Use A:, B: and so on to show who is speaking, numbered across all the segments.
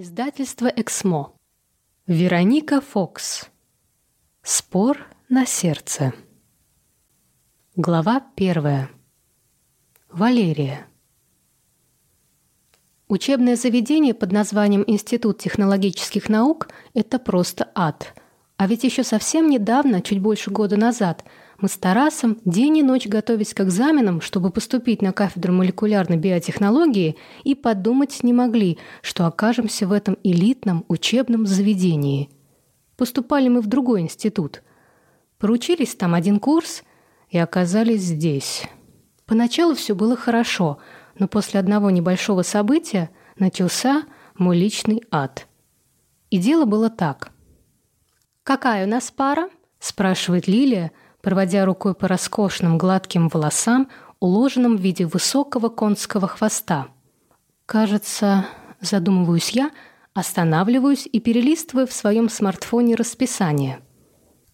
A: Издательство «Эксмо». Вероника Фокс. Спор на сердце. Глава первая. Валерия. Учебное заведение под названием Институт технологических наук – это просто ад. А ведь еще совсем недавно, чуть больше года назад – мы с Тарасом день и ночь готовились к экзаменам, чтобы поступить на кафедру молекулярной биотехнологии, и подумать не могли, что окажемся в этом элитном учебном заведении. Поступали мы в другой институт. Поручились там один курс и оказались здесь. Поначалу все было хорошо, но после одного небольшого события начался мой личный ад. И дело было так. «Какая у нас пара?» – спрашивает Лилия – проводя рукой по роскошным гладким волосам, уложенным в виде высокого конского хвоста. Кажется, задумываюсь я, останавливаюсь и перелистываю в своем смартфоне расписание.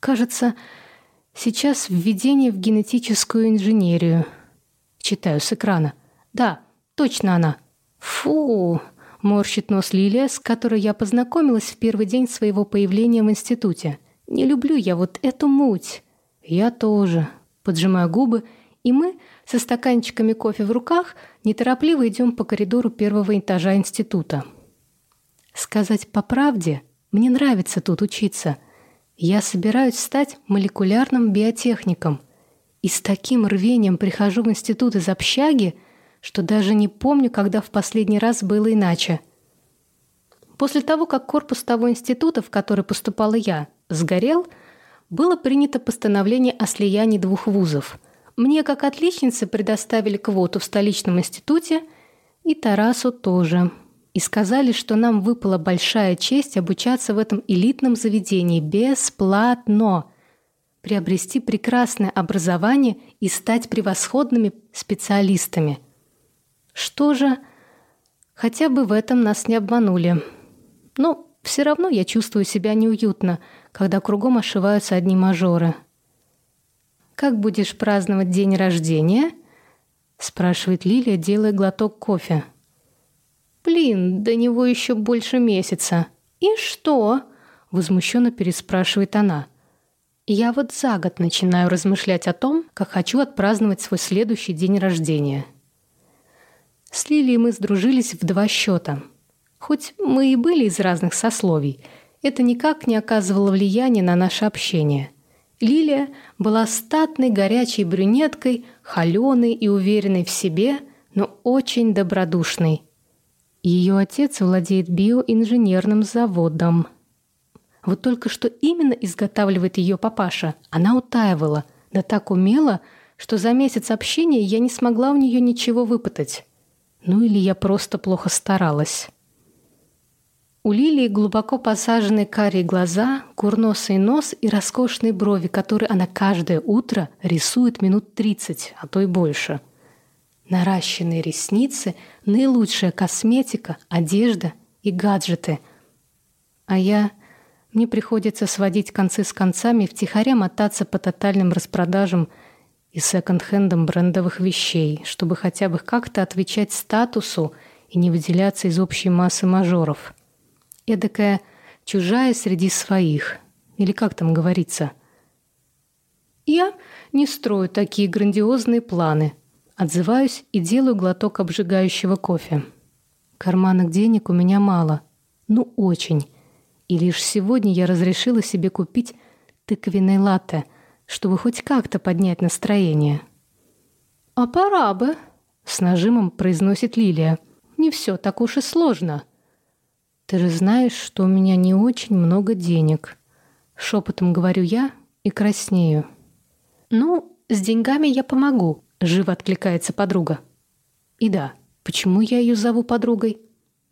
A: Кажется, сейчас введение в генетическую инженерию. Читаю с экрана. Да, точно она. Фу, морщит нос Лилия, с которой я познакомилась в первый день своего появления в институте. Не люблю я вот эту муть. «Я тоже», — поджимаю губы, и мы со стаканчиками кофе в руках неторопливо идем по коридору первого этажа института. Сказать по правде, мне нравится тут учиться. Я собираюсь стать молекулярным биотехником. И с таким рвением прихожу в институт из общаги, что даже не помню, когда в последний раз было иначе. После того, как корпус того института, в который поступала я, сгорел — было принято постановление о слиянии двух вузов. Мне, как отличнице, предоставили квоту в столичном институте, и Тарасу тоже. И сказали, что нам выпала большая честь обучаться в этом элитном заведении бесплатно, приобрести прекрасное образование и стать превосходными специалистами. Что же, хотя бы в этом нас не обманули. Но все равно я чувствую себя неуютно – когда кругом ошиваются одни мажоры. «Как будешь праздновать день рождения?» — спрашивает Лилия, делая глоток кофе. «Блин, до него еще больше месяца. И что?» — возмущенно переспрашивает она. «Я вот за год начинаю размышлять о том, как хочу отпраздновать свой следующий день рождения». С Лилией мы сдружились в два счета. Хоть мы и были из разных сословий — это никак не оказывало влияния на наше общение. Лилия была статной, горячей брюнеткой, холеной и уверенной в себе, но очень добродушной. Ее отец владеет биоинженерным заводом. Вот только что именно изготавливает ее папаша, она утаивала, да так умело, что за месяц общения я не смогла у нее ничего выпытать. Ну или я просто плохо старалась. У Лилии глубоко посаженные карие глаза, курносый нос и роскошные брови, которые она каждое утро рисует минут 30, а то и больше. Наращенные ресницы, наилучшая косметика, одежда и гаджеты. А я... Мне приходится сводить концы с концами и втихаря мотаться по тотальным распродажам и секонд-хендам брендовых вещей, чтобы хотя бы как-то отвечать статусу и не выделяться из общей массы мажоров эдакая чужая среди своих. Или как там говорится? Я не строю такие грандиозные планы. Отзываюсь и делаю глоток обжигающего кофе. Карманных денег у меня мало. Ну, очень. И лишь сегодня я разрешила себе купить тыквенный латте, чтобы хоть как-то поднять настроение. «А пора бы», — с нажимом произносит Лилия. «Не все так уж и сложно». «Ты же знаешь, что у меня не очень много денег», — шепотом говорю я и краснею. «Ну, с деньгами я помогу», — живо откликается подруга. И да, почему я ее зову подругой?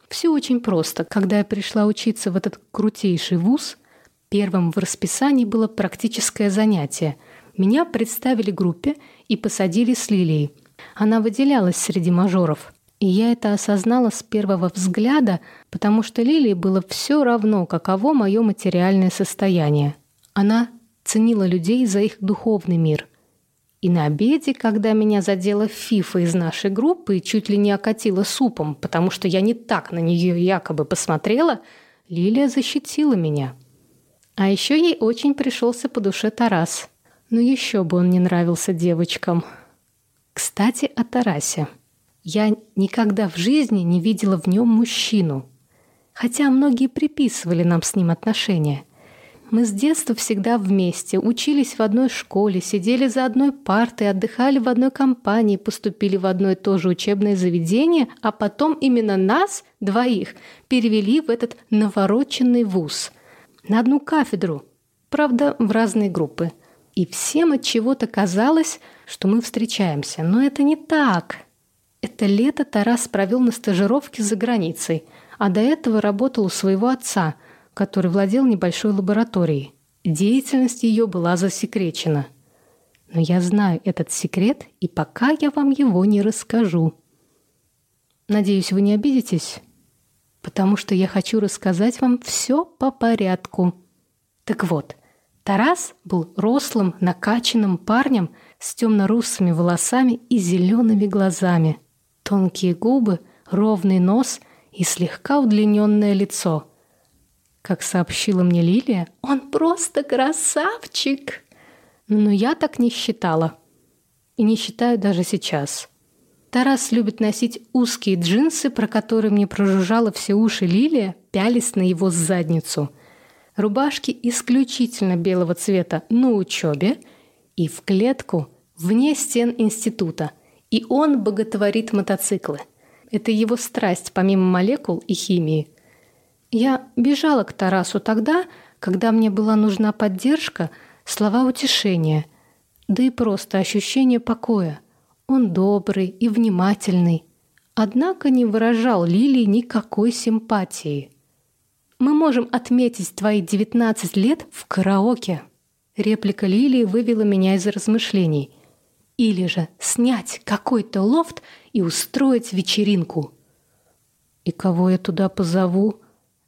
A: Все очень просто. Когда я пришла учиться в этот крутейший вуз, первым в расписании было практическое занятие. Меня представили группе и посадили с Лилией. Она выделялась среди мажоров. И я это осознала с первого взгляда, потому что Лилии было все равно, каково мое материальное состояние. Она ценила людей за их духовный мир. И на обеде, когда меня задела Фифа из нашей группы и чуть ли не окатила супом, потому что я не так на нее якобы посмотрела, Лилия защитила меня. А еще ей очень пришелся по душе Тарас. Но еще бы он не нравился девочкам. Кстати, о Тарасе. Я никогда в жизни не видела в нем мужчину. Хотя многие приписывали нам с ним отношения. Мы с детства всегда вместе, учились в одной школе, сидели за одной партой, отдыхали в одной компании, поступили в одно и то же учебное заведение, а потом именно нас, двоих, перевели в этот навороченный вуз. На одну кафедру, правда, в разные группы. И всем от чего-то казалось, что мы встречаемся. Но это не так. Это лето Тарас провел на стажировке за границей, а до этого работал у своего отца – который владел небольшой лабораторией. Деятельность ее была засекречена. Но я знаю этот секрет, и пока я вам его не расскажу. Надеюсь, вы не обидитесь, потому что я хочу рассказать вам все по порядку. Так вот, Тарас был рослым, накачанным парнем с темно-русыми волосами и зелеными глазами. Тонкие губы, ровный нос и слегка удлиненное лицо – как сообщила мне Лилия, он просто красавчик. Но я так не считала. И не считаю даже сейчас. Тарас любит носить узкие джинсы, про которые мне прожужжала все уши Лилия, пялись на его задницу. Рубашки исключительно белого цвета на учебе и в клетку вне стен института. И он боготворит мотоциклы. Это его страсть, помимо молекул и химии – я бежала к Тарасу тогда, когда мне была нужна поддержка, слова утешения, да и просто ощущение покоя. Он добрый и внимательный, однако не выражал Лилии никакой симпатии. «Мы можем отметить твои 19 лет в караоке». Реплика Лилии вывела меня из размышлений. Или же снять какой-то лофт и устроить вечеринку. «И кого я туда позову?»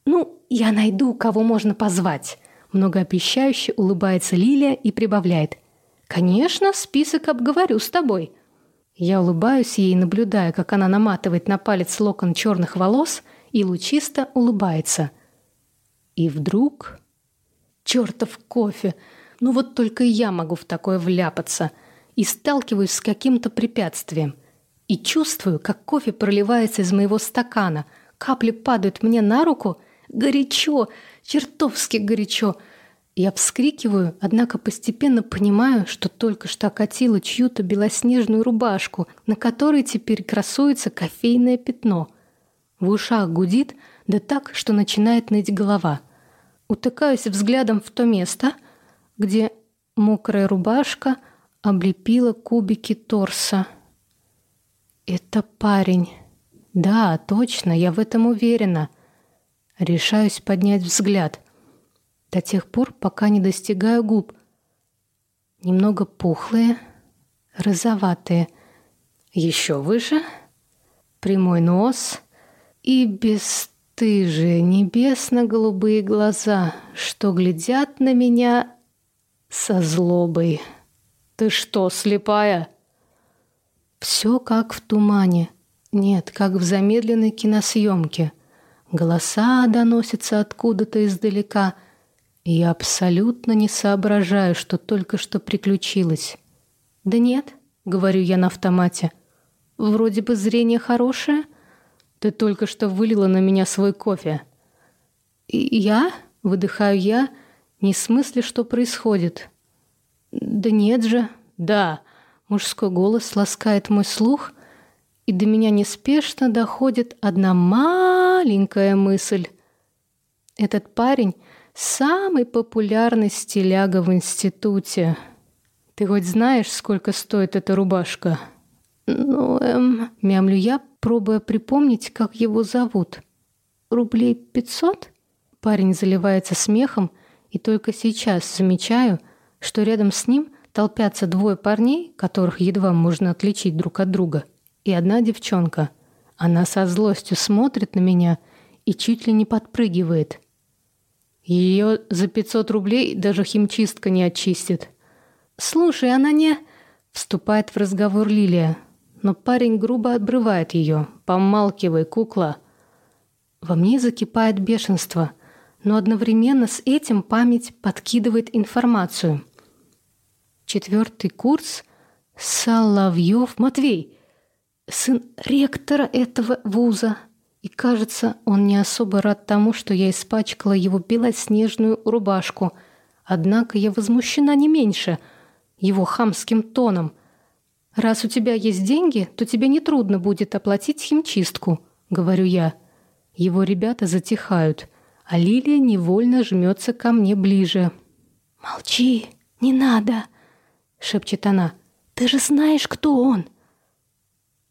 A: «Ну, я найду, кого можно позвать», — многообещающе улыбается Лилия и прибавляет. «Конечно, список обговорю с тобой». Я улыбаюсь ей, наблюдая, как она наматывает на палец локон черных волос и лучисто улыбается. И вдруг... Чертов кофе! Ну вот только я могу в такое вляпаться. И сталкиваюсь с каким-то препятствием. И чувствую, как кофе проливается из моего стакана. Капли падают мне на руку — Горячо, чертовски горячо. Я вскрикиваю, однако постепенно понимаю, что только что окатила чью-то белоснежную рубашку, на которой теперь красуется кофейное пятно. В ушах гудит, да так, что начинает ныть голова. Утыкаюсь взглядом в то место, где мокрая рубашка облепила кубики торса. Это парень. Да, точно, я в этом уверена. Решаюсь поднять взгляд. До тех пор, пока не достигаю губ. Немного пухлые, розоватые. Еще выше. Прямой нос. И бесстыжие небесно-голубые глаза, что глядят на меня со злобой. «Ты что, слепая?» Все как в тумане. Нет, как в замедленной киносъемке — Голоса доносятся откуда-то издалека, и я абсолютно не соображаю, что только что приключилось. «Да нет», — говорю я на автомате, — «вроде бы зрение хорошее. Ты только что вылила на меня свой кофе». И «Я?» — выдыхаю я, не в смысле, что происходит. «Да нет же». «Да», — мужской голос ласкает мой слух — и до меня неспешно доходит одна маленькая мысль. Этот парень — самый популярный стиляга в институте. Ты хоть знаешь, сколько стоит эта рубашка? Ну, эм, мямлю я, пробуя припомнить, как его зовут. Рублей пятьсот? Парень заливается смехом, и только сейчас замечаю, что рядом с ним толпятся двое парней, которых едва можно отличить друг от друга — и одна девчонка. Она со злостью смотрит на меня и чуть ли не подпрыгивает. Ее за 500 рублей даже химчистка не очистит. «Слушай, она не...» Вступает в разговор Лилия, но парень грубо обрывает ее. «Помалкивай, кукла!» Во мне закипает бешенство, но одновременно с этим память подкидывает информацию. Четвертый курс Соловьев Матвей, сын ректора этого вуза. И кажется, он не особо рад тому, что я испачкала его белоснежную рубашку. Однако я возмущена не меньше его хамским тоном. «Раз у тебя есть деньги, то тебе нетрудно будет оплатить химчистку», — говорю я. Его ребята затихают, а Лилия невольно жмется ко мне ближе. «Молчи, не надо», — шепчет она. «Ты же знаешь, кто он».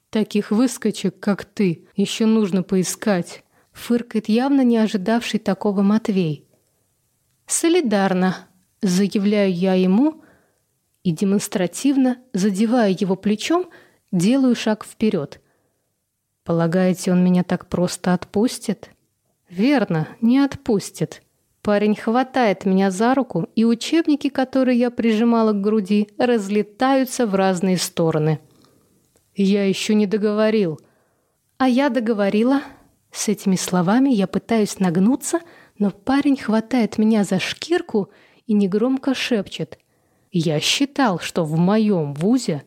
A: Таких выскочек, как ты, еще нужно поискать. Фыркает явно не ожидавший такого Матвей. Солидарно, заявляю я ему и демонстративно, задевая его плечом, делаю шаг вперед. Полагаете, он меня так просто отпустит? Верно, не отпустит. Парень хватает меня за руку, и учебники, которые я прижимала к груди, разлетаются в разные стороны. Я еще не договорил. А я договорила. С этими словами я пытаюсь нагнуться, но парень хватает меня за шкирку и негромко шепчет. Я считал, что в моем вузе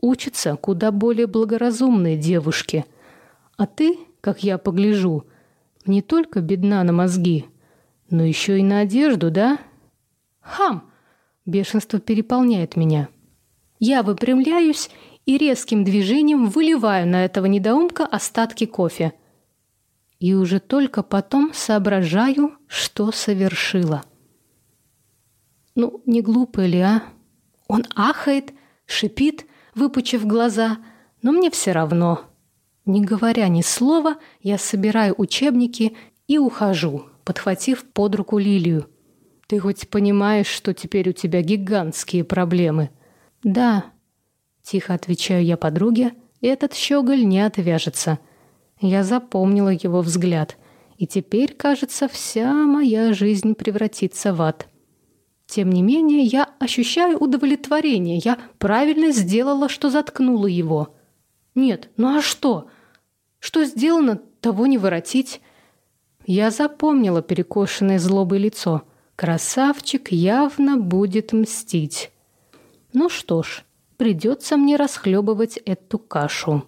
A: учатся куда более благоразумные девушки. А ты, как я погляжу, не только бедна на мозги, но еще и на одежду, да? Хам! Бешенство переполняет меня. Я выпрямляюсь и резким движением выливаю на этого недоумка остатки кофе. И уже только потом соображаю, что совершила. Ну, не глупо ли, а? Он ахает, шипит, выпучив глаза, но мне все равно. Не говоря ни слова, я собираю учебники и ухожу, подхватив под руку Лилию. «Ты хоть понимаешь, что теперь у тебя гигантские проблемы?» «Да», Тихо отвечаю я подруге, этот щеголь не отвяжется. Я запомнила его взгляд, и теперь, кажется, вся моя жизнь превратится в ад. Тем не менее, я ощущаю удовлетворение. Я правильно сделала, что заткнула его. Нет, ну а что? Что сделано, того не воротить. Я запомнила перекошенное злобой лицо. Красавчик явно будет мстить. Ну что ж, придется мне расхлебывать эту кашу.